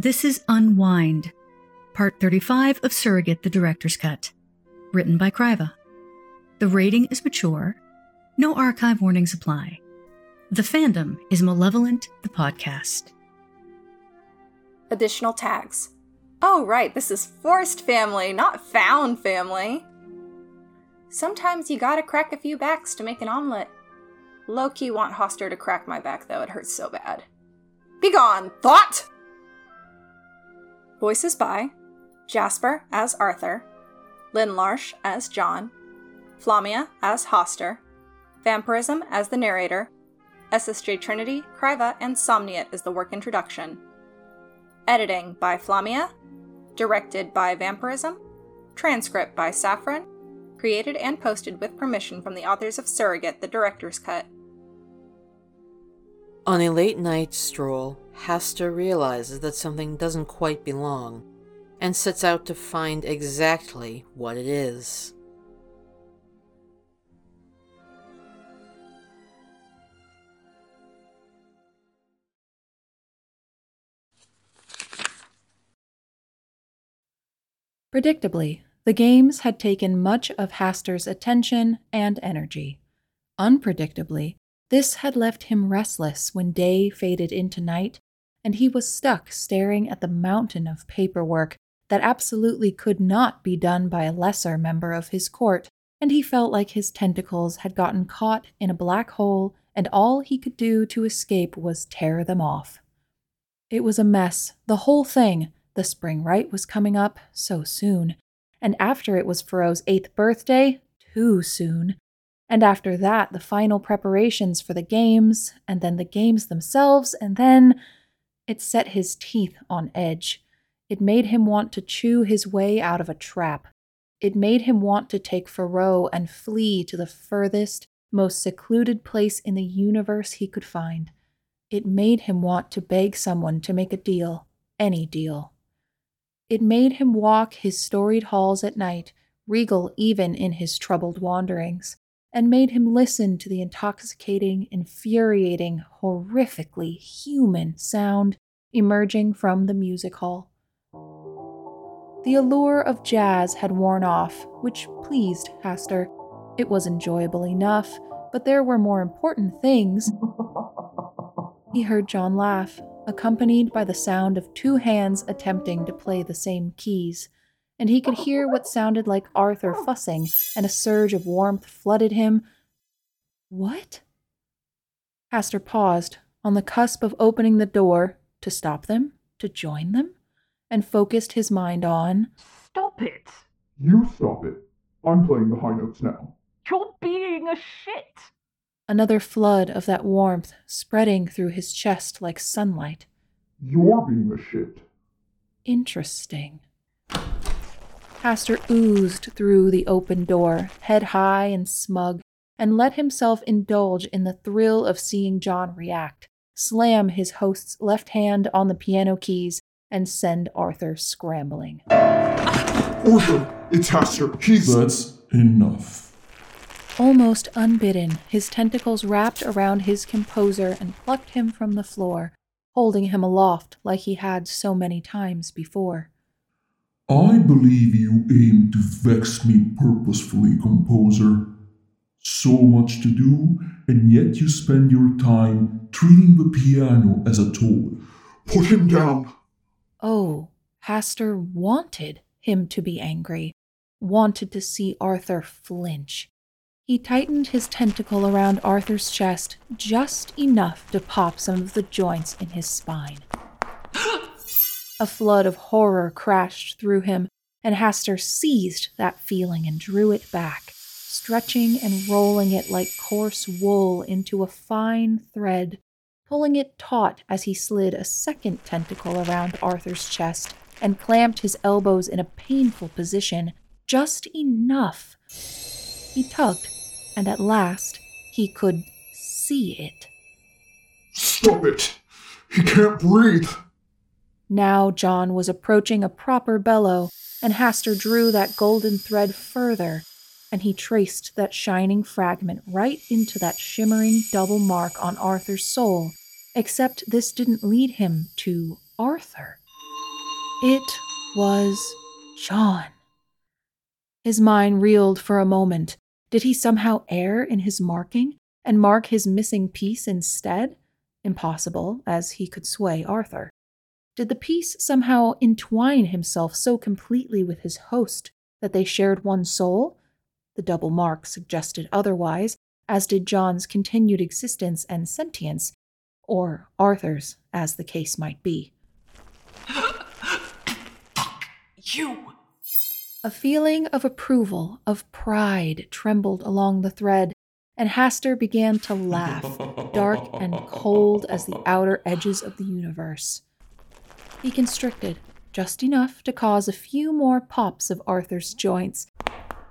This is Unwind, Part 35 of Surrogate, the Director's Cut, written by Kriva. The rating is mature. No archive warnings apply. The fandom is Malevolent, the podcast. Additional tags. Oh, right, this is forced family, not found family. Sometimes you gotta crack a few backs to make an omelet. Low key want Hastur to crack my back, though, it hurts so bad. Begone, thought! Voices by Jasper as Arthur, Lynn Larsh as John, Flamia as Hastur, Vampirism as the narrator, SSJ Trinity, Kriva, and Somniate as the work introduction. Editing by Flamia, directed by Vampirism, transcript by Saffron, created and posted with permission from the authors of Surrogate, the director's cut. On a late night stroll, Hastur realizes that something doesn't quite belong and sets out to find exactly what it is. Predictably, the games had taken much of Hastur's attention and energy. Unpredictably, this had left him restless when day faded into night, and he was stuck staring at the mountain of paperwork that absolutely could not be done by a lesser member of his court, and he felt like his tentacles had gotten caught in a black hole, and all he could do to escape was tear them off. It was a mess, the whole thing. The spring rite was coming up so soon, and after it was Faro's eighth birthday, too soon. And after that, the final preparations for the games, and then the games themselves, and then it set his teeth on edge. It made him want to chew his way out of a trap. It made him want to take Faro and flee to the furthest, most secluded place in the universe he could find. It made him want to beg someone to make a deal, any deal. It made him walk his storied halls at night, regal even in his troubled wanderings, and made him listen to the intoxicating, infuriating, horrifically human sound emerging from the music hall. The allure of jazz had worn off, which pleased Hastur. It was enjoyable enough, but there were more important things. He heard John laugh, accompanied by the sound of two hands attempting to play the same keys, and he could hear what sounded like Arthur fussing, and a surge of warmth flooded him. What? Hastur paused, on the cusp of opening the door, to stop them, to join them, and focused his mind on. Stop it! You stop it. I'm playing the high notes now. You're being a shit! Another flood of that warmth spreading through his chest like sunlight. You're being a shit. Interesting. Hastur oozed through the open door, head high and smug, and let himself indulge in the thrill of seeing John react, slam his host's left hand on the piano keys, and send Arthur scrambling. Arthur, it's Hastur. He's. That's enough. Almost unbidden, his tentacles wrapped around his composer and plucked him from the floor, holding him aloft like he had so many times before. I believe you aim to vex me purposefully, composer. So much to do, and yet you spend your time treating the piano as a toy. Put him down. Oh, Hastur wanted him to be angry, wanted to see Arthur flinch. He tightened his tentacle around Arthur's chest just enough to pop some of the joints in his spine. A flood of horror crashed through him, and Hastur seized that feeling and drew it back, stretching and rolling it like coarse wool into a fine thread, pulling it taut as he slid a second tentacle around Arthur's chest and clamped his elbows in a painful position, just enough. He tugged and at last he could see it. Stop it! He can't breathe! Now John was approaching a proper bellow, and Hastur drew that golden thread further, and he traced that shining fragment right into that shimmering double mark on Arthur's soul, except this didn't lead him to Arthur. It was John. His mind reeled for a moment. Did he somehow err in his marking and mark his missing piece instead? Impossible, as he could sway Arthur. Did the piece somehow entwine himself so completely with his host that they shared one soul? The double mark suggested otherwise, as did John's continued existence and sentience, or Arthur's, as the case might be. You! A feeling of approval, of pride, trembled along the thread, and Hastur began to laugh, dark and cold as the outer edges of the universe. He constricted, just enough to cause a few more pops of Arthur's joints,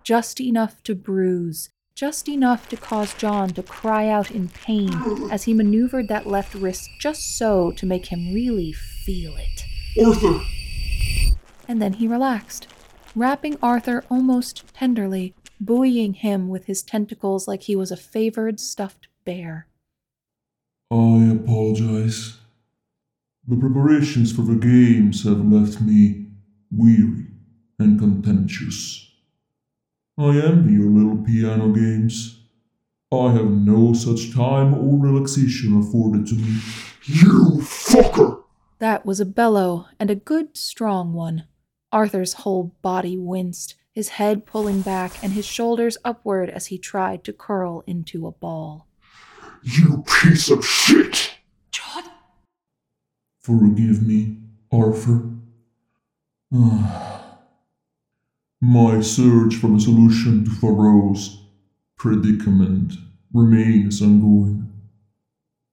just enough to bruise, just enough to cause John to cry out in pain as he maneuvered that left wrist just so to make him really feel it. Arthur! And then he relaxed, wrapping Arthur almost tenderly, buoying him with his tentacles like he was a favored stuffed bear. I apologize. The preparations for the games have left me weary and contemptuous. I envy your little piano games. I have no such time or relaxation afforded to me. You fucker! That was a bellow, and a good strong one. Arthur's whole body winced, his head pulling back and his shoulders upward as he tried to curl into a ball. You piece of shit! Forgive me, Arthur. My search for a solution to Faro's predicament remains ongoing,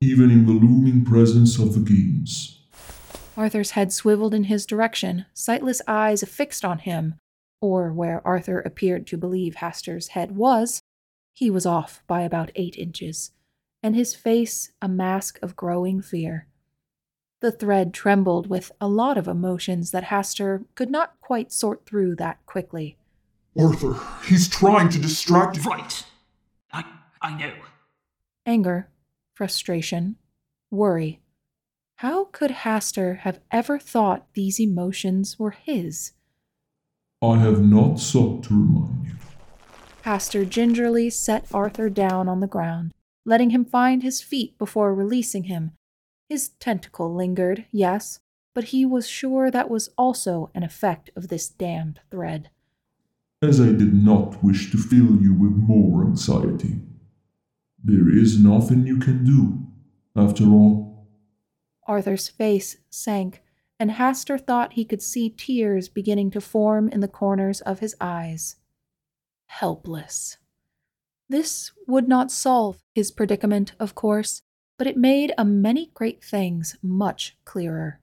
even in the looming presence of the games. Arthur's head swiveled in his direction, sightless eyes fixed on him, or where Arthur appeared to believe Hastur's head was. He was off by about eight inches, and his face a mask of growing fear. The thread trembled with a lot of emotions that Hastur could not quite sort through that quickly. Arthur, he's trying to distract you. Right. I I know. Anger, frustration, worry. How could Hastur have ever thought these emotions were his? I have not sought to remind you. Hastur gingerly set Arthur down on the ground, letting him find his feet before releasing him his tentacle lingered, yes, but he was sure that was also an effect of this damned thread. As I did not wish to fill you with more anxiety. There is nothing you can do, after all. Arthur's face sank, and Hastur thought he could see tears beginning to form in the corners of his eyes. Helpless. This would not solve his predicament, of course, but it made a many great things much clearer.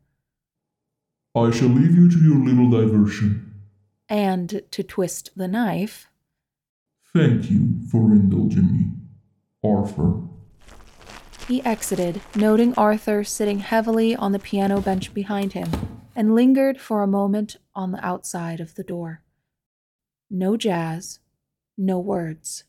I shall leave you to your little diversion. And to twist the knife. Thank you for indulging me, Arthur. He exited, noting Arthur sitting heavily on the piano bench behind him, and lingered for a moment on the outside of the door. No jazz, no words.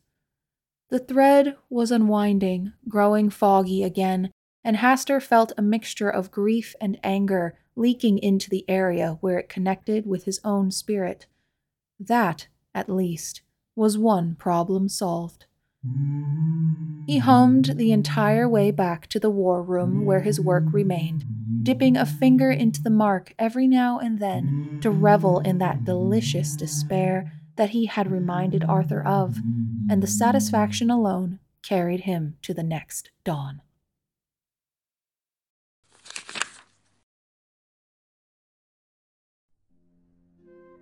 The thread was unwinding, growing foggy again, and Hastur felt a mixture of grief and anger leaking into the area where it connected with his own spirit. That, at least, was one problem solved. He hummed the entire way back to the war room where his work remained, dipping a finger into the mark every now and then to revel in that delicious despair that he had reminded Arthur of, and the satisfaction alone carried him to the next dawn.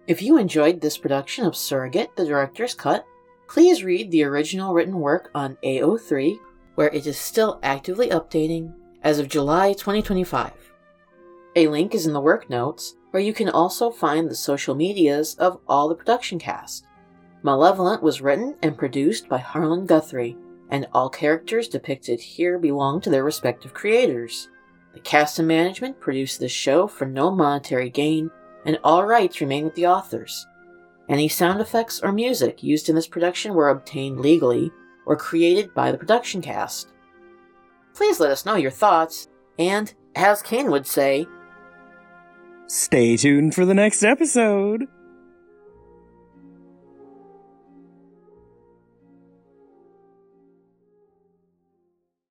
If you enjoyed this production of Surrogate, the Director's Cut, please read the original written work on AO3, where it is still actively updating as of July 2025. A link is in the work notes, where you can also find the social medias of all the production cast. Malevolent was written and produced by Harlan Guthrie, and all characters depicted here belong to their respective creators. The cast and management produced this show for no monetary gain, and all rights remain with the authors. Any sound effects or music used in this production were obtained legally or created by the production cast. Please let us know your thoughts, and, as Kane would say, Stay tuned for the next episode.